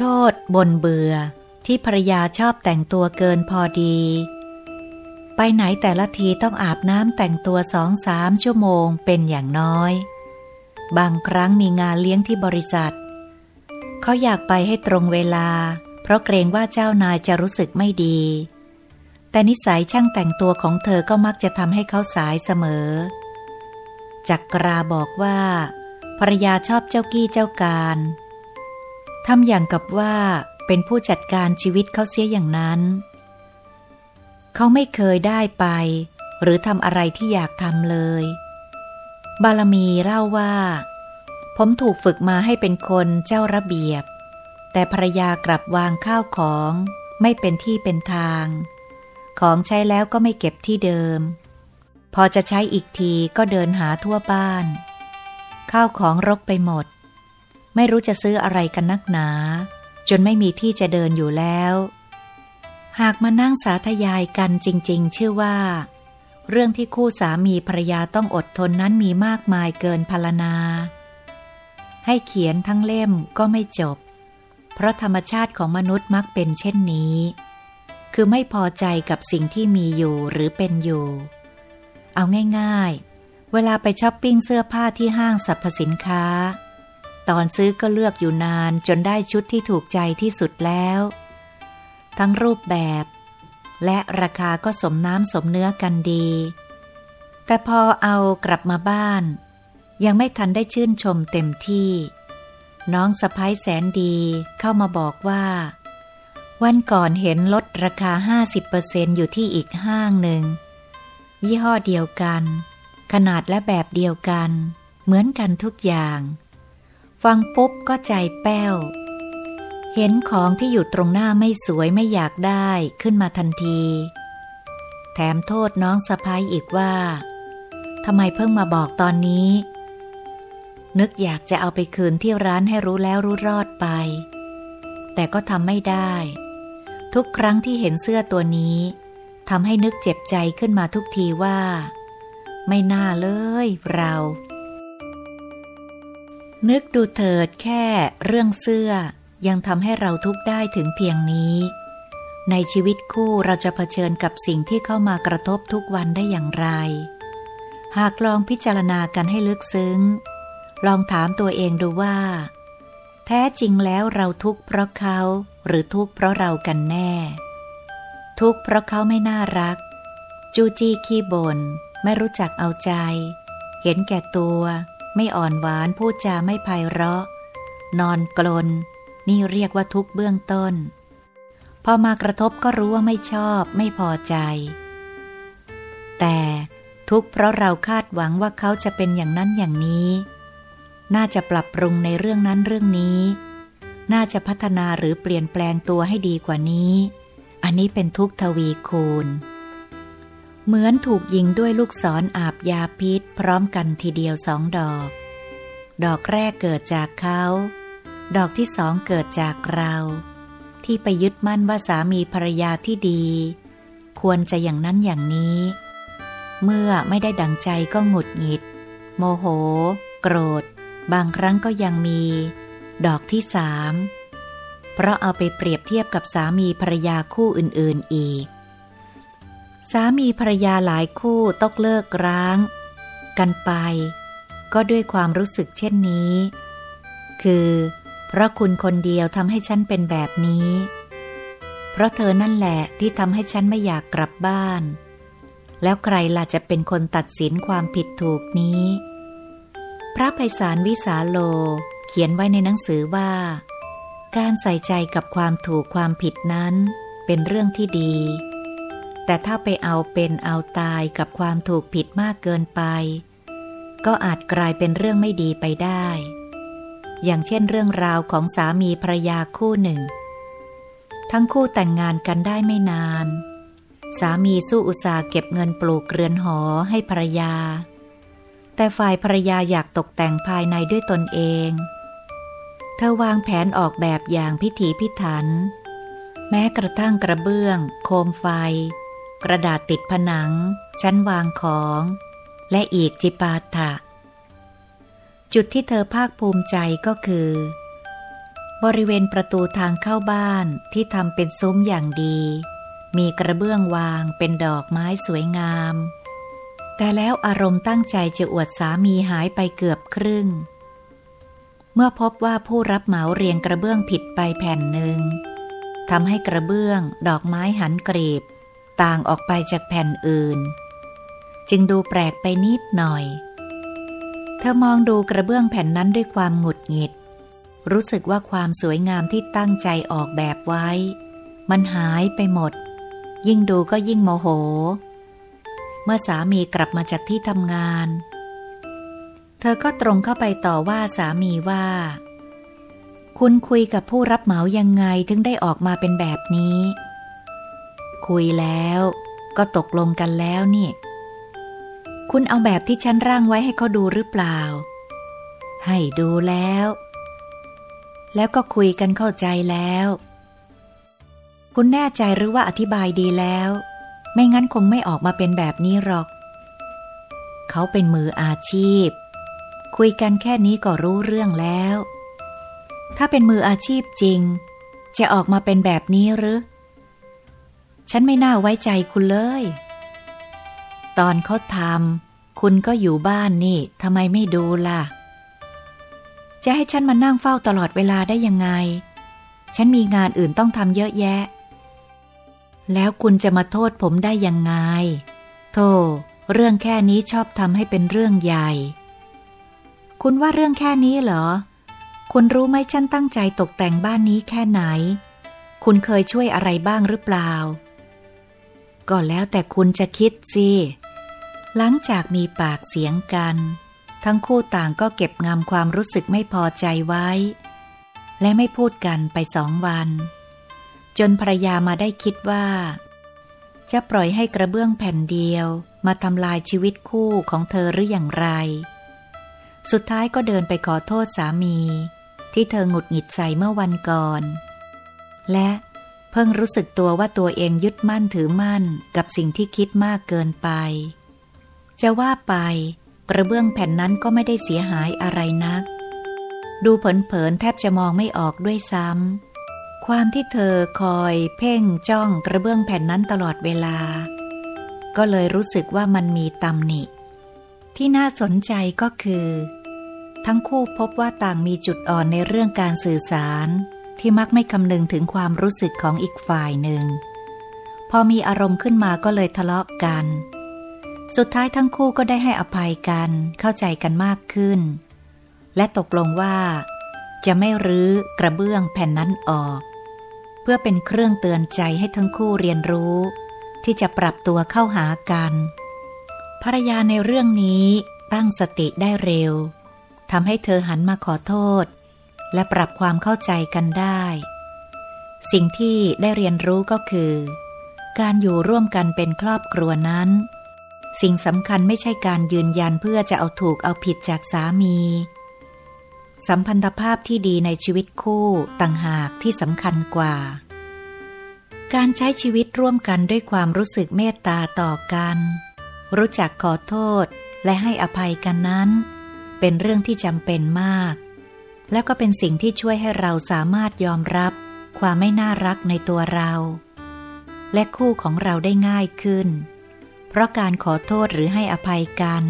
โชดบนเบื่อ ที่ภรรยาชอบแต่งตัวเกินพอดี ไปไหนแต่ละทีต้องอาบน้ำแต่งตัวสองสามชั่วโมงเป็นอย่างน้อย บางครั้งมีงานเลี้ยงที่บริษัท เขาอยากไปให้ตรงเวลา เพราะเกรงว่าเจ้านายจะรู้สึกไม่ดี แต่นิสัยช่างแต่งตัวของเธอก็มักจะทำให้เขาสายเสมอ จักราบอกว่าภรรยาชอบเจ้ากี้เจ้าการ ทำอย่างกับว่าเป็นผู้จัดการชีวิตเขาเสียอย่างนั้น เขาไม่เคยได้ไป หรือทำอะไรที่อยากทำเลย บารมีเล่าว่า ผมถูกฝึกมาให้เป็นคนเจ้าระเบียบ แต่ภรยากลับวางข้าวของไม่เป็นที่เป็นทาง ของใช้แล้วก็ไม่เก็บที่เดิม พอจะใช้อีกทีก็เดินหาทั่วบ้าน ข้าวของรกไปหมด ไม่รู้จะซื้ออะไรกันนักหนา จนไม่มีที่จะเดินอยู่แล้ว หากมานั่งสาธยายกันจริง ๆ ชื่อว่า เรื่องที่คู่สามีภรรยาต้องอดทนนั้นมีมากมายเกินพรรณนา ให้เขียนทั้งเล่มก็ไม่จบ เพราะธรรมชาติของมนุษย์มักเป็นเช่นนี้ คือไม่พอใจกับสิ่งที่มีอยู่หรือเป็นอยู่ เอาง่าย ๆ เวลาไปช้อปปิ้งเสื้อผ้าที่ห้างสรรพสินค้า ตอนซื้อก็เลือกอยู่นานจนได้ชุดที่ถูกใจที่สุดแล้ว ทั้งรูปแบบ และราคาก็สมน้ำสมเนื้อกันดี แต่พอเอากลับมาบ้าน ยังไม่ทันได้ชื่นชมเต็มที่ น้องสะพ้ายแสนดีเข้ามาบอกว่า วันก่อนเห็นลดราคา 50%อยู่ที่อีกห้างหนึ่ง ยี่ห้อเดียวกัน ขนาดและแบบเดียวกัน เหมือนกันทุกอย่าง ฟังปุ๊บก็ใจแป้ว เห็นของที่อยู่ตรงหน้าไม่สวยไม่อยากได้ขึ้นมาทันที แถมโทษน้องสะพ้ายอีกว่าทำไมเพิ่งมาบอกตอนนี้ นึกอยากจะเอาไปคืนที่ร้านให้รู้แล้วรู้รอดไป แต่ก็ทำไม่ได้ ทุกครั้งที่เห็นเสื้อตัวนี้ทำให้นึกเจ็บใจขึ้นมาทุกทีว่า ไม่น่าเลยเรา นึกดูเถิดแค่เรื่องเสื้อยังทำให้เราทุกข์ได้ถึงเพียงนี้ ในชีวิตคู่เราจะเผชิญกับสิ่งที่เข้ามากระทบทุกวันได้อย่างไร หากลองพิจารณากันให้ลึกซึ้ง ลองถามตัวเองดูว่า แท้จริงแล้วเราทุกข์เพราะเขาหรือทุกข์เพราะเรากันแน่ ทุกข์เพราะเขาไม่น่ารัก จูจี้ขี้บน่นไม่รู้จักเอาใจ เห็นแก่ตัว ไม่อ่อนหวานพูดจาไม่ไพเราะ นอนกลน นี่เรียกว่าทุกเบื้องต้น พอมากระทบก็รู้ว่าไม่ชอบไม่พอใจ แต่ทุกเพราะเราคาดหวังว่าเขาจะเป็นอย่างนั้นอย่างนี้ น่าจะปรับปรุงในเรื่องนั้นเรื่องนี้ น่าจะพัฒนาหรือเปลี่ยนแปลงตัวให้ดีกว่านี้ อันนี้เป็นทุกทวีคูณ เหมือนถูกยิงด้วยลูกศรออาบยาพิษ พร้อมกันทีเดียวสองดอก ดอกแรกเกิดจากเขา ดอกที่สองเกิดจากเรา ที่ไปยึดมั่นว่าสามีภรรยาที่ดี ควรจะอย่างนั้นอย่างนี้ เมื่อไม่ได้ดังใจก็หงุดหงิด โมโห โกรธ บางครั้งก็ยังมี ดอกที่สามเพราะเอาไปเปรียบเทียบกับสามีภรรยาคู่อื่นๆอีก สามีภรรยาหลายคู่ต้องเลิกร้าง กันไป ก็ด้วยความรู้สึกเช่นนี้ คือเพราะคุณคนเดียวทำให้ฉันเป็นแบบนี้ เพราะเธอนั่นแหละที่ทำให้ฉันไม่อยากกลับบ้าน แล้วใครล่ะจะเป็นคนตัดสินความผิดถูกนี้ พระไพศาลวิสาโลเขียนไว้ในหนังสือว่า การใส่ใจกับความถูกความผิดนั้นเป็นเรื่องที่ดี แต่ถ้าไปเอาเป็นเอาตายกับความถูกผิดมากเกินไป ก็อาจกลายเป็นเรื่องไม่ดีไปได้ อย่างเช่นเรื่องราวของสามีภรรยาคู่หนึ่ง ทั้งคู่แต่งงานกันได้ไม่นาน สามีสู้อุตสาห์เก็บเงินปลูกเรือนหอให้ภรรยา แต่ฝ่ายภรรยาอยากตกแต่งภายในด้วยตนเอง เธอวางแผนออกแบบอย่างพิถีพิถัน แม้กระทั่งกระเบื้อง โคมไฟ กระดาษติดผนัง ชั้นวางของ และอีกจิปาถะ จุดที่เธอภาคภูมิใจก็คือ บริเวณประตูทางเข้าบ้านที่ทำเป็นซุ้มอย่างดี มีกระเบื้องวางเป็นดอกไม้สวยงาม แต่แล้วอารมณ์ตั้งใจจะอวดสามีหายไปเกือบครึ่ง เมื่อพบว่าผู้รับเหมาเรียงกระเบื้องผิดไปแผ่นหนึ่งทำให้กระเบื้อง ดอกไม้หันกรีบ ต่างออกไปจากแผ่นอื่น จึงดูแปลกไปนิดหน่อย เธอมองดูกระเบื้องแผ่นนั้นด้วยความหงุดหงิด รู้สึกว่าความสวยงามที่ตั้งใจออกแบบไว้ มันหายไปหมด ยิ่งดูก็ยิ่งโมโห เมื่อสามีกลับมาจากที่ทำงาน เธอก็ตรงเข้าไปต่อว่าสามีว่า คุณคุยกับผู้รับเหมายังไงถึงได้ออกมาเป็นแบบนี้ คุยแล้วก็ตกลงกันแล้วนี่ คุณเอาแบบที่ฉันร่างไว้ให้เขาดูหรือเปล่า ให้ดูแล้ว แล้วก็คุยกันเข้าใจแล้ว คุณแน่ใจหรือว่าอธิบายดีแล้ว ไม่งั้นคงไม่ออกมาเป็นแบบนี้หรอก เขาเป็นมืออาชีพ คุยกันแค่นี้ก็รู้เรื่องแล้ว ถ้าเป็นมืออาชีพจริง จะออกมาเป็นแบบนี้หรือ ฉันไม่น่าไว้ใจคุณเลย ตอนเขาทำคุณก็อยู่บ้านนี่ทำไมไม่ดูล่ะ จะให้ฉันมานั่งเฝ้าตลอดเวลาได้ยังไง ฉันมีงานอื่นต้องทำเยอะแยะ แล้วคุณจะมาโทษผมได้ยังไง โธ่เรื่องแค่นี้ชอบทำให้เป็นเรื่องใหญ่ คุณว่าเรื่องแค่นี้เหรอ คุณรู้ไหมฉันตั้งใจตกแต่งบ้านนี้แค่ไหน คุณเคยช่วยอะไรบ้างหรือเปล่า ก็แล้วแต่คุณจะคิดสิ หลังจากมีปากเสียงกัน ทั้งคู่ต่างก็เก็บงำความรู้สึกไม่พอใจไว้ และไม่พูดกันไปสองวัน จนภรรยามาได้คิดว่า จะปล่อยให้กระเบื้องแผ่นเดียวมาทำลายชีวิตคู่ของเธอหรืออย่างไร สุดท้ายก็เดินไปขอโทษสามี ที่เธอหงุดหงิดใส่เมื่อวันก่อน และ เพิ่งรู้สึกตัวว่าตัวเองยึดมั่นถือมั่นกับสิ่งที่คิดมากเกินไป จะว่าไป กระเบื้องแผ่นนั้นก็ไม่ได้เสียหายอะไรนัก ดูเผินๆแทบจะมองไม่ออกด้วยซ้ำความที่เธอคอยเพ่งจ้องกระเบื้องแผ่นนั้นตลอดเวลา ก็เลยรู้สึกว่ามันมีตำหนิ ที่น่าสนใจก็คือ ทั้งคู่พบว่าต่างมีจุดอ่อนในเรื่องการสื่อสาร ที่มักไม่คำนึงถึงความรู้สึกของอีกฝ่ายหนึ่ง พอมีอารมณ์ขึ้นมาก็เลยทะเลาะกัน สุดท้ายทั้งคู่ก็ได้ให้อภัยกันเข้าใจกันมากขึ้น และตกลงว่า จะไม่รื้อกระเบื้องแผ่นนั้นออก เพื่อเป็นเครื่องเตือนใจให้ทั้งคู่เรียนรู้ ที่จะปรับตัวเข้าหากันภรรยาในเรื่องนี้ตั้งสติได้เร็วทำให้เธอหันมาขอโทษ และปรับความเข้าใจกันได้ สิ่งที่ได้เรียนรู้ก็คือ การอยู่ร่วมกันเป็นครอบครัวนั้น สิ่งสำคัญไม่ใช่การยืนยันเพื่อจะเอาถูกเอาผิดจากสามี สัมพันธภาพที่ดีในชีวิตคู่ต่างหากที่สำคัญกว่า การใช้ชีวิตร่วมกันด้วยความรู้สึกเมตตาต่อกัน รู้จักขอโทษและให้อภัยกันนั้น เป็นเรื่องที่จำเป็นมาก แล้วก็เป็นสิ่งที่ช่วยให้เราสามารถยอมรับ ความไม่น่ารักในตัวเรา และคู่ของเราได้ง่ายขึ้น เพราะการขอโทษหรือให้อภัยกัน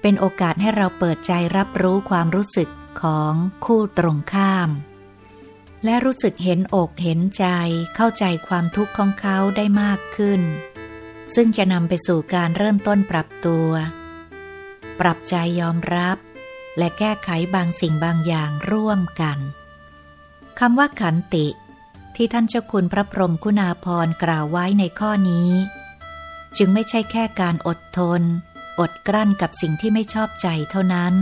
เป็นโอกาสให้เราเปิดใจรับรู้ความรู้สึกของคู่ตรงข้าม และรู้สึกเห็นอกเห็นใจเข้าใจความทุกข์ของเขาได้มากขึ้น ซึ่งจะนำไปสู่การเริ่มต้นปรับตัว ปรับใจยอมรับ และแก้ไขบางสิ่งบางอย่างร่วมกันคำว่าขันติ ที่ท่านเจ้าคุณพระพรมคุณาพรกล่าวไว้ในข้อนี้ จึงไม่ใช่แค่การอดทน อดกลั้นกับสิ่งที่ไม่ชอบใจเท่านั้น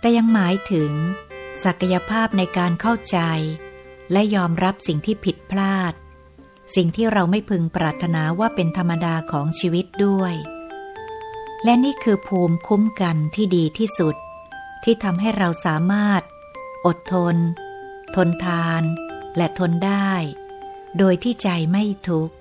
แต่ยังหมายถึง ศักยภาพในการเข้าใจ และยอมรับสิ่งที่ผิดพลาด สิ่งที่เราไม่พึงปรารถนาว่าเป็นธรรมดาของชีวิตด้วย และนี่คือภูมิคุ้มกันที่ดีที่สุด ที่ทำให้เราสามารถ อดทน ทนทาน และทนได้ โดยที่ใจไม่ทุกข์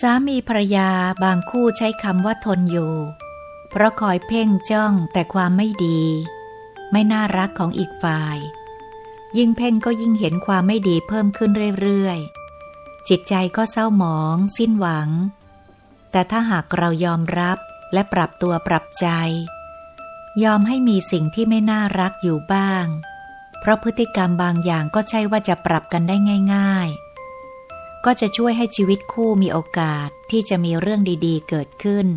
สามีภรรยาบางคู่ใช้คำว่าทนอยู่ เพราะคอยเพ่งจ้องแต่ความไม่ดี ไม่น่ารักของอีกฝ่าย ยิ่งเพ่งก็ยิ่งเห็นความไม่ดีเพิ่มขึ้นเรื่อยๆ จิตใจก็เศร้าหมอง สิ้นหวัง แต่ถ้าหากเรายอมรับและปรับตัวปรับใจ ยอมให้มีสิ่งที่ไม่น่ารักอยู่บ้าง เพราะพฤติกรรมบางอย่างก็ใช่ว่าจะปรับกันได้ง่าย ๆ ก็จะช่วยให้ชีวิตคู่มีโอกาสที่จะมีเรื่องดีๆ เกิดขึ้น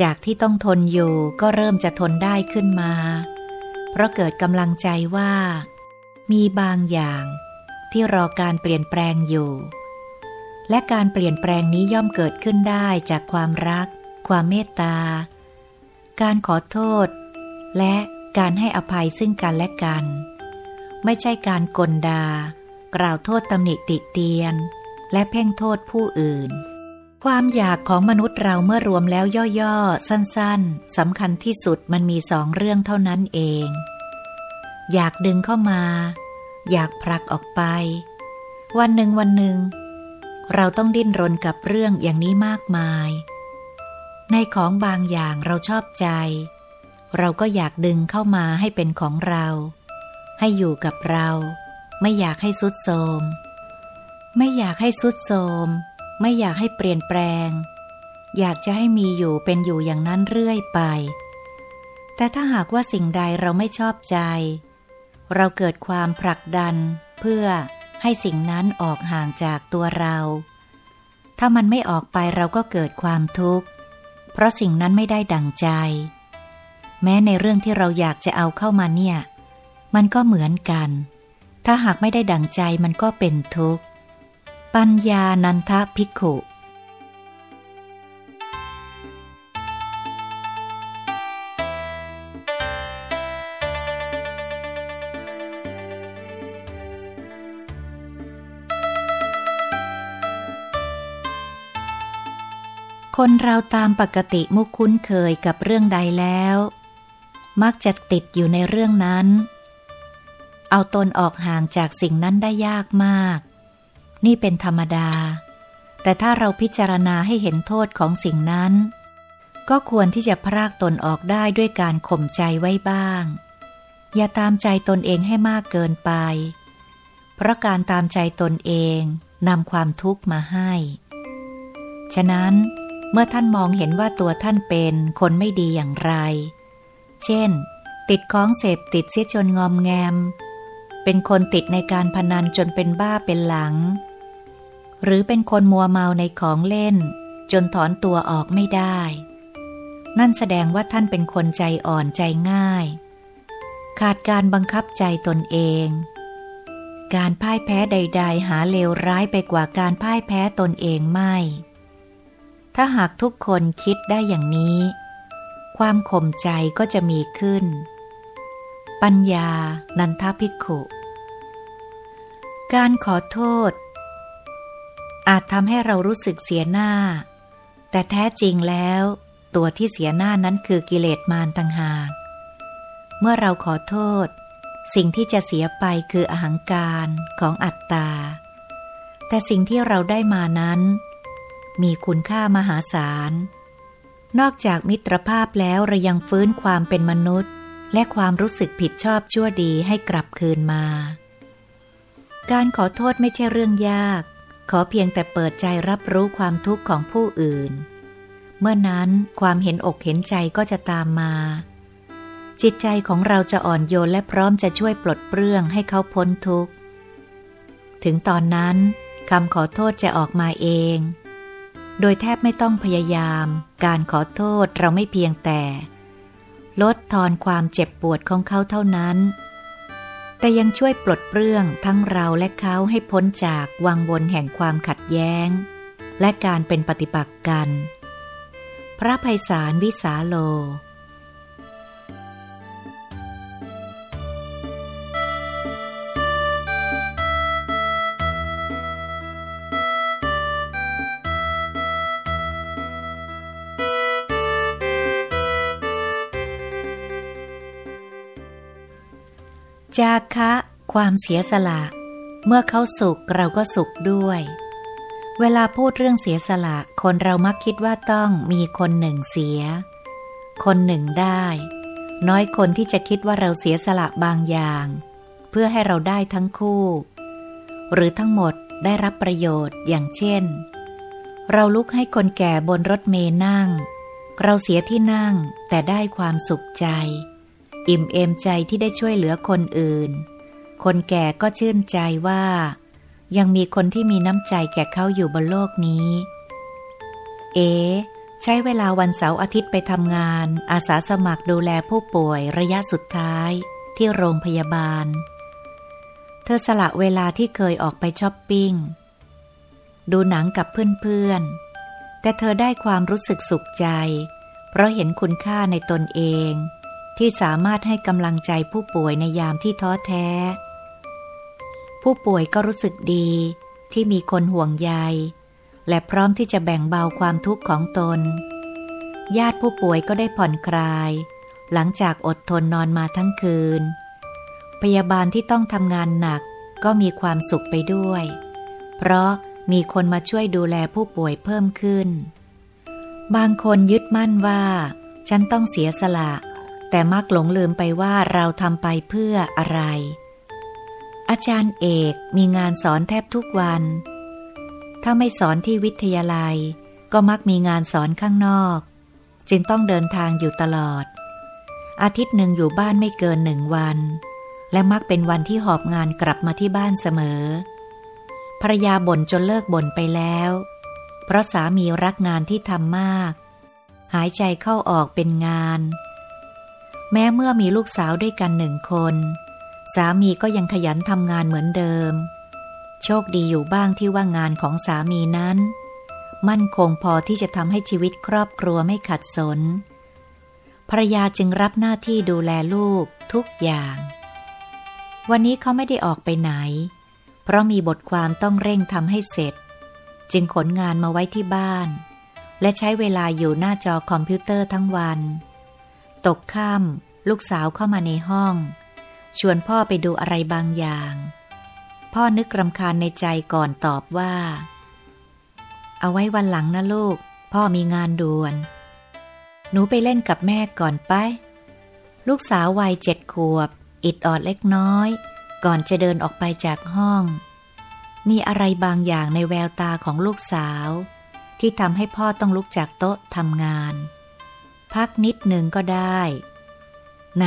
จากที่ต้องทนอยู่ก็เริ่มจะทนได้ขึ้นมา เพราะเกิดกำลังใจว่า มีบางอย่างที่รอการเปลี่ยนแปลงอยู่ และการเปลี่ยนแปลงนี้ย่อมเกิดขึ้นได้จากความรัก ความเมตตา การขอโทษ และการให้อภัยซึ่งกันและกัน ไม่ใช่การกลดา กล่าวโทษตำหนิติเตียน และเพ่งโทษผู้อื่น ความอยากของมนุษย์เราเมื่อรวมแล้วย่อๆ สั้นๆสำคัญที่สุดมันมีสองเรื่องเท่านั้นเอง อยากดึงเข้ามา อยากผลักออกไป วันหนึ่งวันหนึ่ง เราต้องดิ้นรนกับเรื่องอย่างนี้มากมาย ในของบางอย่างเราชอบใจ เราก็อยากดึงเข้ามาให้เป็นของเรา ให้อยู่กับเรา ไม่อยากให้สุดโทมไม่อยากให้สุดโทม ไม่อยากให้เปลี่ยนแปลง อยากจะให้มีอยู่เป็นอยู่อย่างนั้นเรื่อยไป แต่ถ้าหากว่าสิ่งใดเราไม่ชอบใจ เราเกิดความผลักดันเพื่อให้สิ่งนั้นออกห่างจากตัวเรา ถ้ามันไม่ออกไปเราก็เกิดความทุกข์ เพราะสิ่งนั้นไม่ได้ดังใจ แม้ในเรื่องที่เราอยากจะเอาเข้ามาเนี่ย มันก็เหมือนกัน ถ้าหากไม่ได้ดังใจมันก็เป็นทุกข์ ปัญญานันทภิกขุ คนเราตามปกติมุคุ้นเคยกับเรื่องใดแล้ว มักจะติดอยู่ในเรื่องนั้น เอาตนออกห่างจากสิ่งนั้นได้ยากมาก นี่เป็นธรรมดา แต่ถ้าเราพิจารณาให้เห็นโทษของสิ่งนั้น ก็ควรที่จะพรากตนออกได้ด้วยการข่มใจไว้บ้าง อย่าตามใจตนเองให้มากเกินไป เพราะการตามใจตนเองนำความทุกข์มาให้ ฉะนั้นเมื่อท่านมองเห็นว่าตัวท่านเป็นคนไม่ดีอย่างไร เช่น ติดของเสพติดเสียจนงอมแงม เป็นคนติดในการพนันจนเป็นบ้าเป็นหลัง หรือเป็นคนมัวเมาในของเล่น จนถอนตัวออกไม่ได้ นั่นแสดงว่าท่านเป็นคนใจอ่อนใจง่าย ขาดการบังคับใจตนเอง การพ่ายแพ้ใด ๆ หาเลวร้ายไปกว่าการพ่ายแพ้ตนเองไม่ ถ้าหากทุกคนคิดได้อย่างนี้ ความข่มใจก็จะมีขึ้น ปัญญา นันทภิกขุการขอโทษ อาจทำให้เรารู้สึกเสียหน้า แต่แท้จริงแล้ว ตัวที่เสียหน้านั้นคือกิเลสมารต่างหาก เมื่อเราขอโทษ สิ่งที่จะเสียไปคืออหังการของอัตตา แต่สิ่งที่เราได้มานั้น มีคุณค่ามหาศาล นอกจากมิตรภาพแล้วเรายังฟื้นความเป็นมนุษย์ และความรู้สึกผิดชอบชั่วดีให้กลับคืนมา การขอโทษไม่ใช่เรื่องยาก ขอเพียงแต่เปิดใจรับรู้ความทุกข์ของผู้อื่น เมื่อนั้นความเห็นอกเห็นใจก็จะตามมา จิตใจของเราจะอ่อนโยนและพร้อมจะช่วยปลดเปลื้องให้เขาพ้นทุกข์ ถึงตอนนั้นคำขอโทษจะออกมาเอง โดยแทบไม่ต้องพยายาม การขอโทษเราไม่เพียงแต่ ลดทอนความเจ็บปวดของเขาเท่านั้น แต่ยังช่วยปลดเปลื้องทั้งเราและเขาให้พ้นจากวังวนแห่งความขัดแย้ง และการเป็นปฏิปักษ์กัน พระภัยสารวิสาโล จาคะ ความเสียสละ เมื่อเขาสุขเราก็สุขด้วย เวลาพูดเรื่องเสียสละ คนเรามักคิดว่าต้องมีคนหนึ่งเสีย คนหนึ่งได้ น้อยคนที่จะคิดว่าเราเสียสละบางอย่าง เพื่อให้เราได้ทั้งคู่ หรือทั้งหมดได้รับประโยชน์อย่างเช่น เราลุกให้คนแก่บนรถเมล์นั่ง เราเสียที่นั่งแต่ได้ความสุขใจ อิ่มเอมใจที่ได้ช่วยเหลือคนอื่น คนแก่ก็ชื่นใจว่า ยังมีคนที่มีน้ำใจแก่เขาอยู่บนโลกนี้ เอ ใช้เวลาวันเสาร์อาทิตย์ไปทำงาน อาสาสมัครดูแลผู้ป่วยระยะสุดท้ายที่โรงพยาบาล เธอสละเวลาที่เคยออกไปช้อปปิ้ง ดูหนังกับเพื่อนๆ แต่เธอได้ความรู้สึกสุขใจ เพราะเห็นคุณค่าในตนเอง ที่สามารถให้กำลังใจผู้ป่วยในยามที่ท้อแท้ ผู้ป่วยก็รู้สึกดีที่มีคนห่วงใย และพร้อมที่จะแบ่งเบาความทุกข์ของตน ญาติผู้ป่วยก็ได้ผ่อนคลาย หลังจากอดทนนอนมาทั้งคืน พยาบาลที่ต้องทำงานหนักก็มีความสุขไปด้วย เพราะมีคนมาช่วยดูแลผู้ป่วยเพิ่มขึ้น บางคนยึดมั่นว่า ฉันต้องเสียสละ แต่มักหลงลืมไปว่าเราทำไปเพื่ออะไร อาจารย์เอกมีงานสอนแทบทุกวัน ถ้าไม่สอนที่วิทยาลัย ก็มักมีงานสอนข้างนอก จึงต้องเดินทางอยู่ตลอด อาทิตย์หนึ่งอยู่บ้านไม่เกินหนึ่งวัน และมักเป็นวันที่หอบงานกลับมาที่บ้านเสมอภรรยาบ่นจนเลิกบ่นไปแล้ว เพราะสามีรักงานที่ทำมาก หายใจเข้าออกเป็นงาน แม้เมื่อมีลูกสาวด้วยกันหนึ่งคน สามีก็ยังขยันทำงานเหมือนเดิม โชคดีอยู่บ้างที่ว่างานของสามีนั้น มั่นคงพอที่จะทำให้ชีวิตครอบครัวไม่ขัดสนภรรยาจึงรับหน้าที่ดูแลลูกทุกอย่าง วันนี้เขาไม่ได้ออกไปไหน เพราะมีบทความต้องเร่งทำให้เสร็จ จึงขนงานมาไว้ที่บ้าน และใช้เวลาอยู่หน้าจอคอมพิวเตอร์ทั้งวัน ตกค่ำลูกสาวเข้ามาในห้อง ชวนพ่อไปดูอะไรบางอย่าง พ่อนึกรำคาญในใจก่อนตอบว่า เอาไว้วันหลังนะลูก พ่อมีงานด่วน หนูไปเล่นกับแม่ก่อนไป ลูกสาววัยเจ็ดขวบ อิดออดเล็กน้อย ก่อนจะเดินออกไปจากห้อง มีอะไรบางอย่างในแววตาของลูกสาว ที่ทำให้พ่อต้องลุกจากโต๊ะทำงาน พักนิดหนึ่งก็ได้ ไหน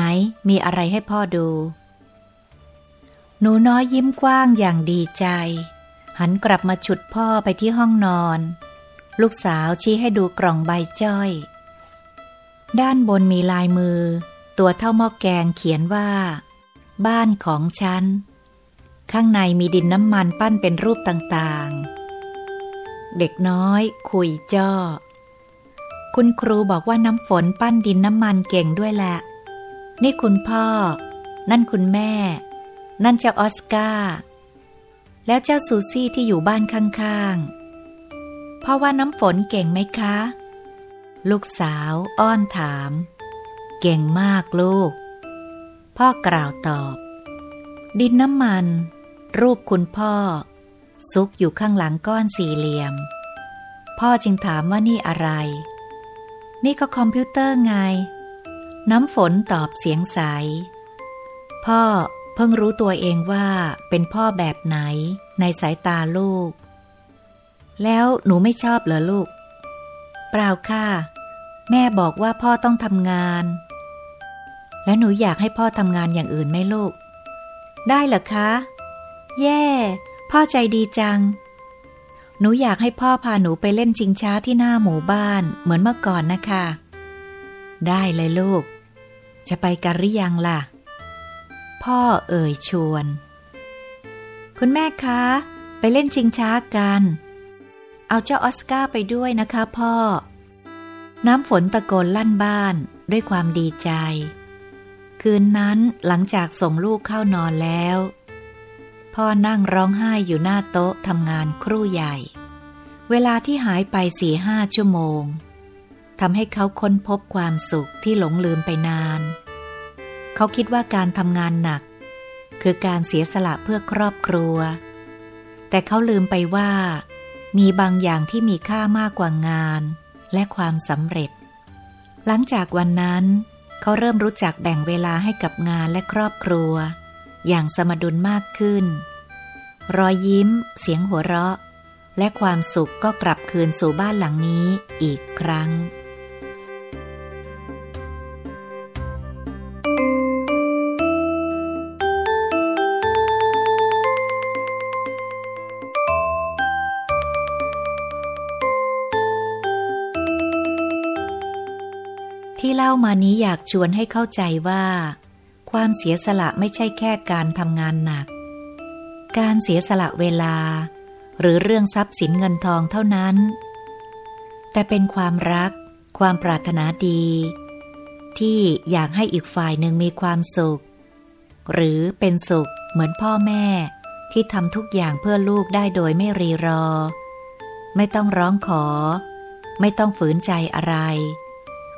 มีอะไรให้พ่อดู หนูน้อยยิ้มกว้างอย่างดีใจ หันกลับมาฉุดพ่อไปที่ห้องนอน ลูกสาวชี้ให้ดูกล่องใบจ้อย ด้านบนมีลายมือ ตัวเท่าหม้อแกงเขียนว่า บ้านของฉัน ข้างในมีดินน้ำมันปั้นเป็นรูปต่างๆ เด็กน้อยคุยจ้อ คุณครูบอกว่าน้ำฝนปั้นดินน้ำมันเก่งด้วยแหละ นี่คุณพ่อ นั่นคุณแม่ นั่นเจ้าออสการ์ แล้วเจ้าซูซี่ที่อยู่บ้านข้างๆ พ่อว่าน้ำฝนเก่งไหมคะ ลูกสาวอ้อนถาม เก่งมากลูก พ่อกล่าวตอบ ดินน้ำมัน รูปคุณพ่อ ซุกอยู่ข้างหลังก้อนสี่เหลี่ยม พ่อจึงถามว่านี่อะไร นี่ก็คอมพิวเตอร์ไง น้ำฝนตอบเสียงใส พ่อเพิ่งรู้ตัวเองว่าเป็นพ่อแบบไหนในสายตาลูก แล้วหนูไม่ชอบเหรอลูก เปล่าค่ะ แม่บอกว่าพ่อต้องทำงาน แล้วหนูอยากให้พ่อทำงานอย่างอื่นไหมลูก ได้เหรอคะ แย่ พ่อใจดีจัง หนูอยากให้พ่อพาหนูไปเล่นชิงช้าที่หน้าหมู่บ้านเหมือนเมื่อก่อนนะคะ ได้เลยลูก จะไปกันหรือยังล่ะ พ่อเอ่ยชวน คุณแม่คะ ไปเล่นชิงช้ากัน เอาเจ้าออสการ์ไปด้วยนะคะพ่อ น้ำฝนตะโกนลั่นบ้านด้วยความดีใจ คืนนั้นหลังจากส่งลูกเข้านอนแล้ว พ่อนั่งร้องไห้อยู่หน้าโต๊ะทำงานครู่ใหญ่ เวลาที่หายไปสี่ห้าชั่วโมงทำให้เขาค้นพบความสุขที่หลงลืมไปนาน เขาคิดว่าการทำงานหนัก คือการเสียสละเพื่อครอบครัว แต่เขาลืมไปว่า มีบางอย่างที่มีค่ามากกว่างาน และความสำเร็จ หลังจากวันนั้น เขาเริ่มรู้จักแบ่งเวลาให้กับงานและครอบครัว อย่างสมดุลมากขึ้น รอยยิ้ม เสียงหัวเราะ และความสุขก็กลับคืนสู่บ้านหลังนี้อีกครั้งที่เล่ามานี้อยากชวนให้เข้าใจว่า ความเสียสละไม่ใช่แค่การทำงานหนัก การเสียสละเวลา หรือเรื่องทรัพย์สินเงินทองเท่านั้น แต่เป็นความรัก ความปรารถนาดี ที่อยากให้อีกฝ่ายหนึ่งมีความสุข หรือเป็นสุขเหมือนพ่อแม่ที่ทำทุกอย่างเพื่อลูกได้โดยไม่รีรอ ไม่ต้องร้องขอ ไม่ต้องฝืนใจอะไร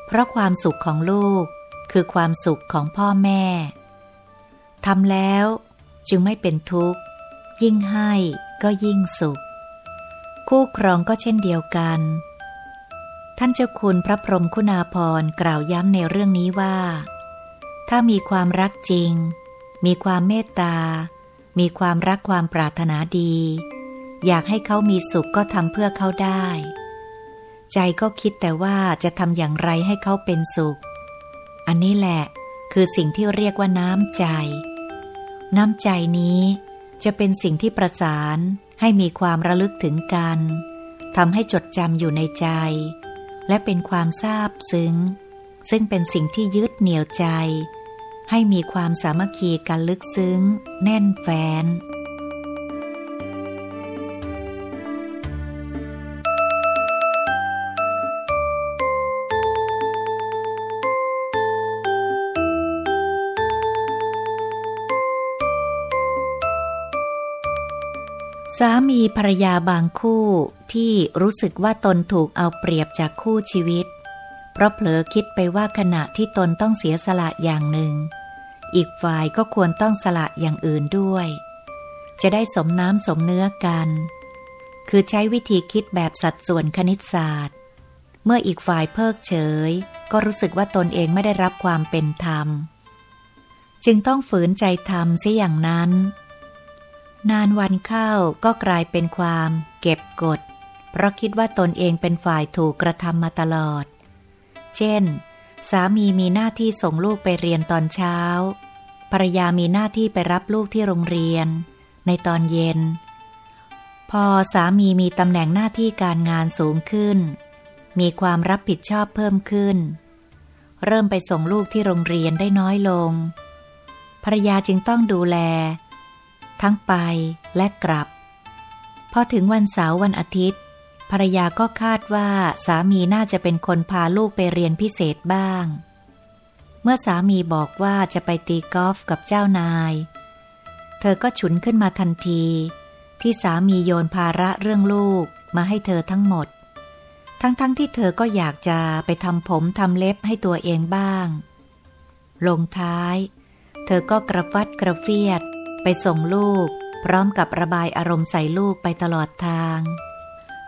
เพราะความสุขของลูก คือความสุขของพ่อแม่ทำแล้วจึงไม่เป็นทุกข์ ยิ่งให้ก็ยิ่งสุข คู่ครองก็เช่นเดียวกัน ท่านเจ้าคุณพระพรหมคุณาภรณ์กล่าวย้ำในเรื่องนี้ว่า ถ้ามีความรักจริง มีความเมตตา มีความรักความปรารถนาดี อยากให้เขามีสุขก็ทำเพื่อเขาได้ ใจก็คิดแต่ว่าจะทำอย่างไรให้เขาเป็นสุข อันนี้แหละคือสิ่งที่เรียกว่าน้ำใจ น้ำใจนี้จะเป็นสิ่งที่ประสานให้มีความระลึกถึงกันทำให้จดจำอยู่ในใจ และเป็นความซาบซึ้ง ซึ่งเป็นสิ่งที่ยึดเหนี่ยวใจ ให้มีความสามัคคีกันลึกซึ้ง แน่นแฟ้น สามีภรรยาบางคู่ที่รู้สึกว่าตนถูกเอาเปรียบจากคู่ชีวิต เพราะเผลอคิดไปว่าขณะที่ตนต้องเสียสละอย่างหนึ่ง อีกฝ่ายก็ควรต้องสละอย่างอื่นด้วย จะได้สมน้ำสมเนื้อกัน คือใช้วิธีคิดแบบสัดส่วนคณิตศาสตร์ เมื่ออีกฝ่ายเพิกเฉย ก็รู้สึกว่าตนเองไม่ได้รับความเป็นธรรม จึงต้องฝืนใจทำเสียอย่างนั้น นานวันเข้าก็กลายเป็นความเก็บกด เพราะคิดว่าตนเองเป็นฝ่ายถูกกระทำมาตลอด เช่น สามีมีหน้าที่ส่งลูกไปเรียนตอนเช้า ภรรยามีหน้าที่ไปรับลูกที่โรงเรียน ในตอนเย็น พอสามีมีตำแหน่งหน้าที่การงานสูงขึ้น มีความรับผิดชอบเพิ่มขึ้น เริ่มไปส่งลูกที่โรงเรียนได้น้อยลง ภรรยาจึงต้องดูแล ทั้งไปและกลับ พอถึงวันเสาร์วันอาทิตย์ ภรรยาก็คาดว่าสามีน่าจะเป็นคนพาลูกไปเรียนพิเศษบ้าง เมื่อสามีบอกว่าจะไปตีกอล์ฟกับเจ้านาย เธอก็ฉุนขึ้นมาทันที ที่สามีโยนภาระเรื่องลูกมาให้เธอทั้งหมด ทั้งๆทที่เธอก็อยากจะไปทำผมทำเล็บให้ตัวเองบ้าง ลงท้าย เธอก็กระฟัดกระเฟียด ไปส่งลูก พร้อมกับระบายอารมณ์ใส่ลูกไปตลอดทาง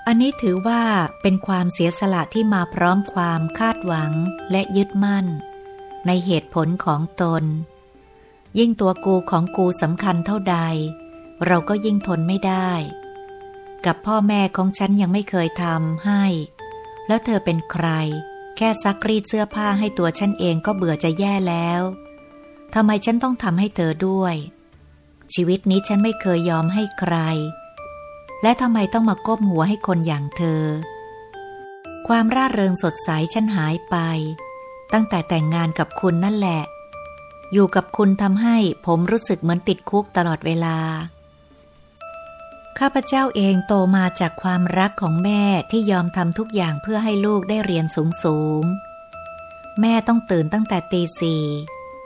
อันนี้ถือว่าเป็นความเสียสละที่มาพร้อมความคาดหวังและยึดมั่น ในเหตุผลของตน ยิ่งตัวกูของกูสำคัญเท่าใด เราก็ยิ่งทนไม่ได้ กับพ่อแม่ของฉันยังไม่เคยทำให้ แล้วเธอเป็นใคร แค่ซักรีดเสื้อผ้าให้ตัวฉันเองก็เบื่อจะแย่แล้วทำไมฉันต้องทำให้เธอด้วย ชีวิตนี้ฉันไม่เคยยอมให้ใคร และทำไมต้องมาก้มหัวให้คนอย่างเธอ ความร่าเริงสดใสฉันหายไป ตั้งแต่แต่งงานกับคุณนั่นแหละ อยู่กับคุณทำให้ผมรู้สึกเหมือนติดคุกตลอดเวลา ข้าพเจ้าเองโตมาจากความรักของแม่ที่ยอมทำทุกอย่างเพื่อให้ลูกได้เรียนสูงสูงแม่ต้องตื่นตั้งแต่ตีสี่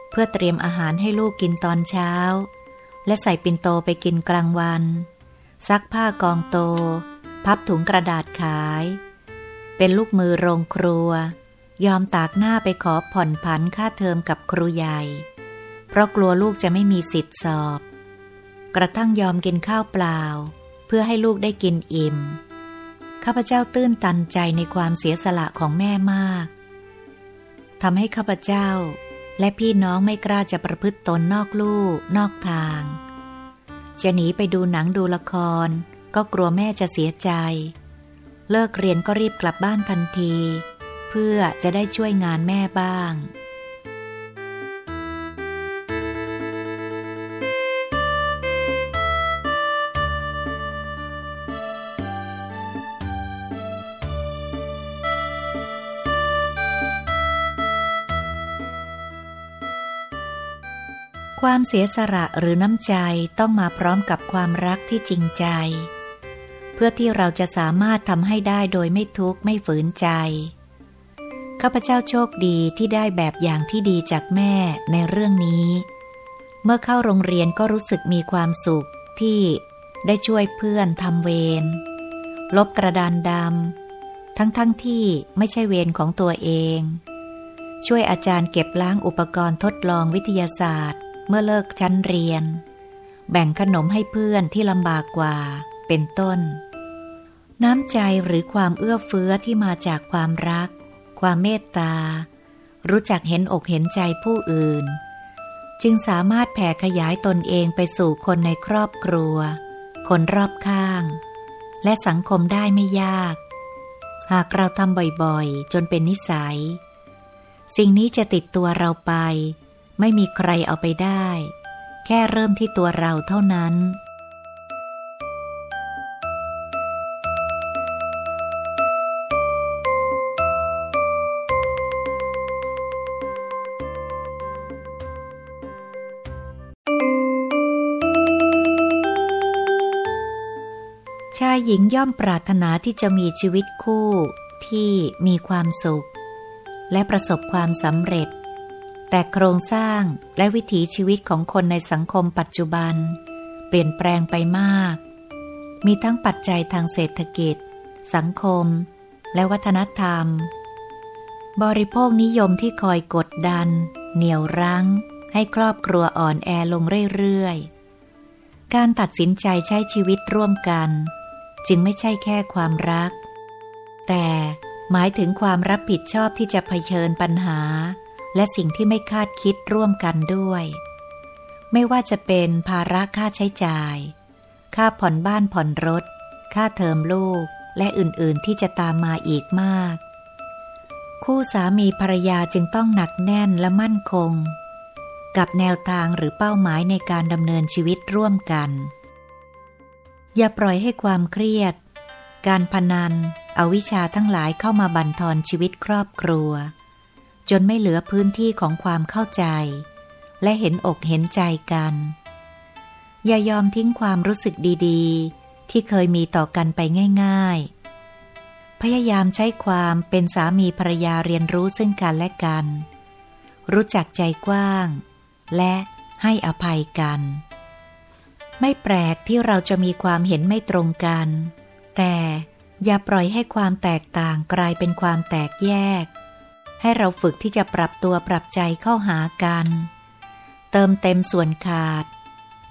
เพื่อเตรียมอาหารให้ลูกกินตอนเช้า และใส่ปินโตไปกินกลางวัน ซักผ้ากองโต พับถุงกระดาษขาย เป็นลูกมือโรงครัว ยอมตากหน้าไปขอผ่อนผันค่าเทอมกับครูใหญ่ เพราะกลัวลูกจะไม่มีสิทธิ์สอบ กระทั่งยอมกินข้าวเปล่า เพื่อให้ลูกได้กินอิ่ม ข้าพเจ้าตื้นตันใจในความเสียสละของแม่มากทำให้ข้าพเจ้า และพี่น้องไม่กล้าจะประพฤติตนนอกลู่นอกทาง จะหนีไปดูหนังดูละคร ก็กลัวแม่จะเสียใจ เลิกเรียนก็รีบกลับบ้านทันที เพื่อจะได้ช่วยงานแม่บ้าง ความเสียสละหรือน้ำใจต้องมาพร้อมกับความรักที่จริงใจ เพื่อที่เราจะสามารถทำให้ได้โดยไม่ทุกข์ไม่ฝืนใจ ข้าพเจ้าโชคดีที่ได้แบบอย่างที่ดีจากแม่ในเรื่องนี้ เมื่อเข้าโรงเรียนก็รู้สึกมีความสุขที่ได้ช่วยเพื่อนทำเวร ลบกระดานดำทั้งๆทที่ไม่ใช่เวรของตัวเอง ช่วยอาจารย์เก็บล้างอุปกรณ์ทดลองวิทยาศาสตร์ เมื่อเลิกชั้นเรียน แบ่งขนมให้เพื่อนที่ลำบากกว่า เป็นต้น น้ำใจหรือความเอื้อเฟื้อที่มาจากความรัก ความเมตตา รู้จักเห็นอกเห็นใจผู้อื่น จึงสามารถแผ่ขยายตนเองไปสู่คนในครอบครัว คนรอบข้าง และสังคมได้ไม่ยาก หากเราทำบ่อยๆ จนเป็นนิสัย สิ่งนี้จะติดตัวเราไป ไม่มีใครเอาไปได้ แค่เริ่มที่ตัวเราเท่านั้น ชายหญิงย่อมปรารถนาที่จะมีชีวิตคู่ที่มีความสุข และประสบความสำเร็จ แต่โครงสร้างและวิถีชีวิตของคนในสังคมปัจจุบัน เปลี่ยนแปลงไปมาก มีทั้งปัจจัยทางเศรษฐกิจ สังคม และวัฒนธรรม บริโภคนิยมที่คอยกดดัน เหนี่ยวรั้ง ให้ครอบครัวอ่อนแอลงเรื่อยๆ การตัดสินใจใช้ชีวิตร่วมกัน จึงไม่ใช่แค่ความรัก แต่หมายถึงความรับผิดชอบที่จะเผชิญปัญหา และสิ่งที่ไม่คาดคิดร่วมกันด้วย ไม่ว่าจะเป็นภาระค่าใช้จ่าย ค่าผ่อนบ้านผ่อนรถ ค่าเทอมลูกและอื่นๆที่จะตามมาอีกมาก คู่สามีภรรยาจึงต้องหนักแน่นและมั่นคง กับแนวทางหรือเป้าหมายในการดำเนินชีวิตร่วมกัน อย่าปล่อยให้ความเครียด การพนัน อวิชาทั้งหลายเข้ามาบั่นทอนชีวิตครอบครัว จนไม่เหลือพื้นที่ของความเข้าใจ และเห็นอกเห็นใจกัน อย่ายอมทิ้งความรู้สึกดีๆ ที่เคยมีต่อกันไปง่าย ๆ พยายามใช้ความเป็นสามีภรรยาเรียนรู้ซึ่งกันและกัน รู้จักใจกว้าง และให้อภัยกัน ไม่แปลกที่เราจะมีความเห็นไม่ตรงกัน แต่อย่าปล่อยให้ความแตกต่างกลายเป็นความแตกแยก ให้เราฝึกที่จะปรับตัวปรับใจเข้าหากัน เติมเต็มส่วนขาด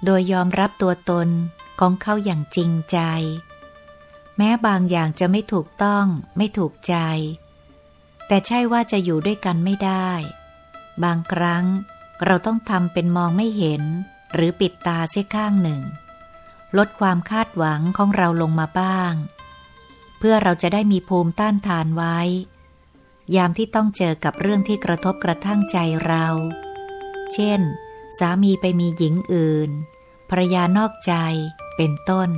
โดยยอมรับตัวตนของเขาอย่างจริงใจ แม้บางอย่างจะไม่ถูกต้องไม่ถูกใจ แต่ใช่ว่าจะอยู่ด้วยกันไม่ได้ บางครั้งเราต้องทำเป็นมองไม่เห็น หรือปิดตาเสียข้างหนึ่ง ลดความคาดหวังของเราลงมาบ้าง เพื่อเราจะได้มีภูมิต้านทานไว้ ยามที่ต้องเจอกับเรื่องที่กระทบกระทั่งใจเรา เช่น สามีไปมีหญิงอื่นภรรยานอกใจเป็นต้น